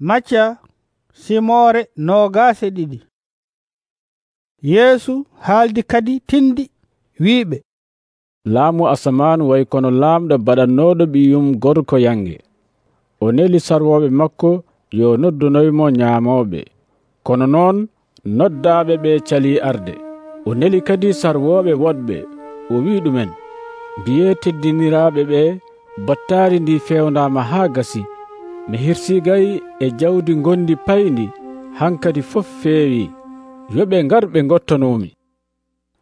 macca simoore noogase ɗiɗi. Yeesu haaldi kadi tindi wiiɓe. Laamu asamanu way kono laamɗo baɗannoɗo ɓiyum gorko yange. O neli sarwoɓe makko yo noddunoymo ñaamoɓe kono noon noddaɓe ɓe cali arde. O neli kadi sarwoɓe woɗɓe. O wi ɗumen mbiye teddiniraɓe ɓe battari ndi fewndama haa gasi. mi hirsigay e jawdi gondi payndi hankadi fof feewi. Yoɓe ngar ɓe gottanomi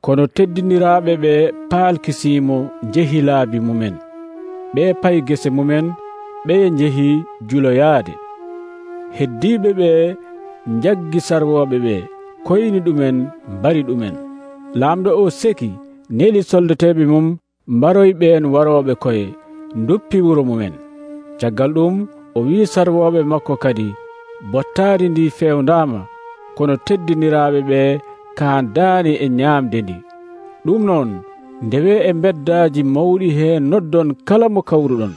kono teddiniraɓe ɓe paalkisimo jehi laabi mumen. Ɓe pay gese mumen ɓe jehi juloyaade. Heddiɓe ɓe jaggi sarwoɓe ɓe koyni ɗumen mbari ɗumen. Laamɗo o seki neli soldateɓe mum mbaroy ɓeen warooɓe koye duppi wuro mumen. Caggal ɗum o wi sarwoɓe makko kadi bottaari ndi fewndama kono teddiniraaɓe ɓe kaandaani e ñaamde ndi. Ɗum noon ndewe e beddaaji mawɗi hee noddon kala mo kawruɗon.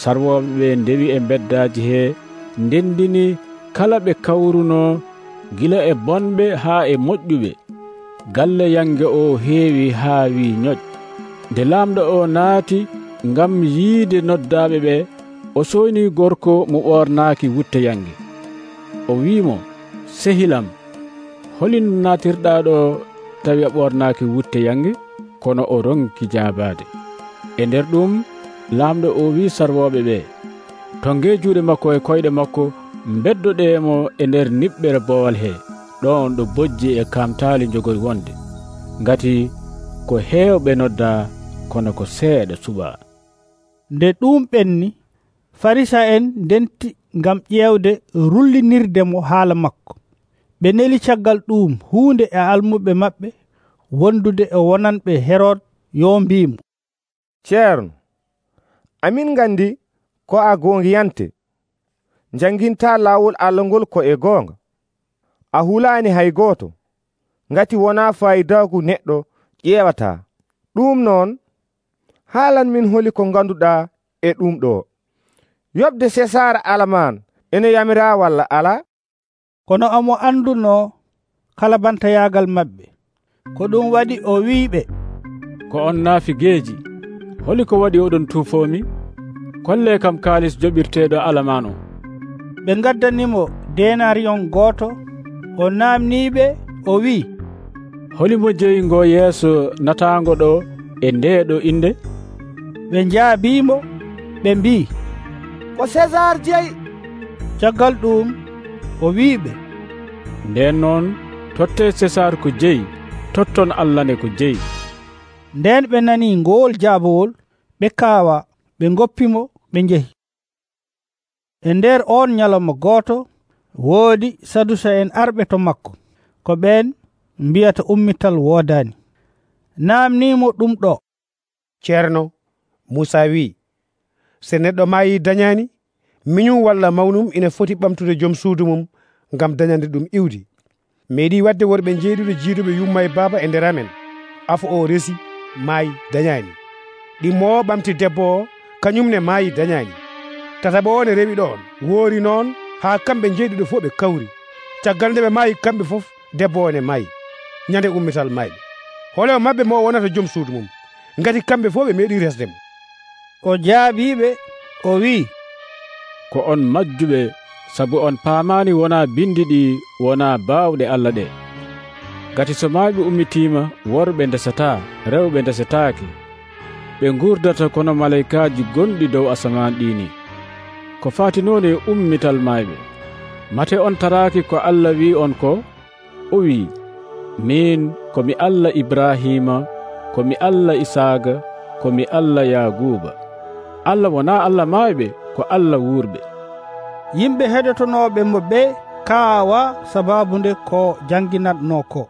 Sarwoɓe ɓe ndewi e beddaaji hee ndendini kala ɓe kawruno gila e bonɓe haa e moƴƴuɓe. Galle yange o heewi haa wii ñoƴ. Nde laamɗo o naati ngam yiide noddaaɓe ɓe o soyni gorko mo ɓornaaki wutte yange. O wi'imo sehilam holin natirɗa ɗo tawi a ɓornaaki wutte yange kono o ronki jaabaade. E nder ɗum laamɗo o wi sarwoɓe ɓe to nge juuɗe makko e koyɗe makko beddoɗemo e nder niɓɓere boowal he ɗon ɗo bojji e kamtaali jogoy wonde. Ngati ko heewɓe nodda kono ko seeɗa suɓa nde ɗum ɓenni farisa en ndenti ngam ƴeewde rullinirde mo haala makko. Ɓe neli caggal ɗum huunde e almuɓe maɓɓe wondude e wonanɓe herod yo mbimo ceerno amin gandi ko a gongiyante janginta laawol allah ngol ko e goonga? A hulani hay gooto? Ngati wona fayidagu neɗɗo ƴeewata ɗum noon haalan min holi ko ganduɗa e ɗum ɗo. yoɓde sesara alaman ene yamira walla ala? Kono omo anduno kala bantayagal maɓɓe ko ɗum waɗi o wiɓe ko on naafi geeji. Holi ko waɗi oɗon tuufomi kolle kam kaalis joɓirteɗo alaman o. Ɓe gaddanimo denarion goto o namniɓe o wi holimo jeyingo yeeso natango ɗo e ndeɗo inde ɓe jaabimo ɓe mbi ko césar jeeyi caggal ɗum o wiɓe nden noon totte césar ko jeyi totton allah nde ko jeyi. Nden ɓe nani ngowol jaabowol ɓe kaawa ɓe goppimo ɓe njehi. E nder on ñalawma gooto woodi saduca'en arɓe to makko ko ɓen mbiyata ummital woodani namnimo ɗum ɗo. Ceerno musa wi'i. se neɗɗo maayi dañani miñum walla mawnum ina foti ɓamtude joom suudu mum ngam dañande ɗum iwdi. Meeɗi wadde worɓe jeeɗuɗo jiiduɓe yumma e baaba e nder amen afo o resi maayi dañani ɗimmo ɓamti debbo o kañumne maayi dañani tataɓo o ne rewi ɗon woori noon haa kamɓe jeeɗiɗo fof ɓe kawri. Caggal nde ɓe maayi kamɓe fof debbo o ne maayi. Ñande ummital mayɓe hole o maɓɓe mo wonata joom suudu mum. Ngati kamɓe fof ɓe meeɗi resdemo o jaabiɓe o wi'i. Ko on majjuɓe sabu on paamani wona bindi ɗi wona baawɗe allah ɗe. Gati so maaɓe ummitima worɓe ndesata rewɓe ndesetaake ɓe gurdata kono malaikaji gonɗi dow asaman ɗini ko fati noon e ummital maayɓe mate on taraki ko allah wi on ko o wi min komi allah ibrahima komi allah isaaga komi allah yaguba allah wona allah mawɓe ko allah wuurɓe yimɓe heɗotonoɓe mo ɓe kaawa sababude ko janginatno ko.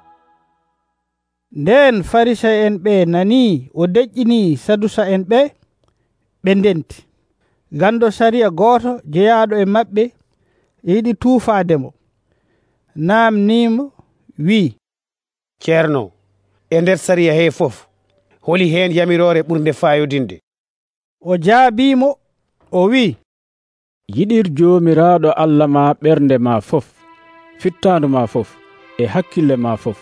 Nden farisa en ɓe nani o deƴƴini sadusa en ɓe ɓe ndenti. Gando sariya gooto jeyaɗo e maɓɓe e yiɗi tuufademo namnimo wi'i ceerno e nder sariya he fof holi hen yamirore ɓurde fayodinde o jaabimo o wi'i. Yiɗir joomiraaɗo allah ma ɓernde ma fof fittandu ma fof e hakkille ma fof.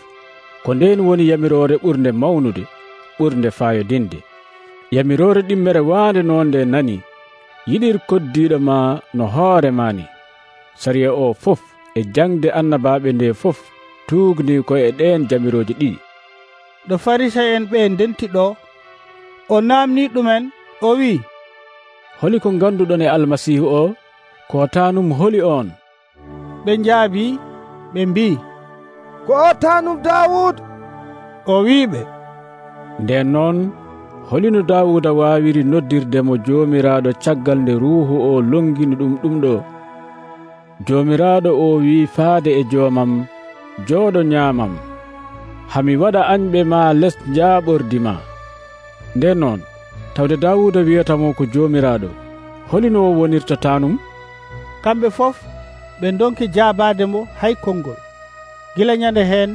Ko nden woni yamiroore ɓurnde mawnude ɓurnde faayodinde. Yamiroore ɗimmere waande noon nde nani yiɗir koddiiɗo ma no hoore ma ni sariya o fof e jangde annabaaɓe nde fof tuugni ko e ɗen jamirooji ɗiɗi. Ɗo farisa en ɓe ndenti ɗo o naamni ɗumen o wi'i holi ko ganduɗon e almasihu o ko tanum holi on. Ɓe jaabi ɓe mbi. Ko o tanum dawud o wiɓe nden noon holino dawuda wawiri noddirdemo jomiraɗo caggal nde ruuhu o longini ɗum ɗum ɗo. Jomiraɗo o wi faade e jomam jooɗo nyaamam. Hami waɗa añɓe ma les jaaɓordi ma. Nden noon tawde dawuda wiyatamo ko jomiraɗo holino o wonirta tanum kamɓe fof ɓe donki jabade mo hay konngol. Gila ñande hen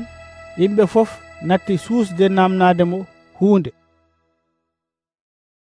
yimɓe fof natti suusde namnade mo hunde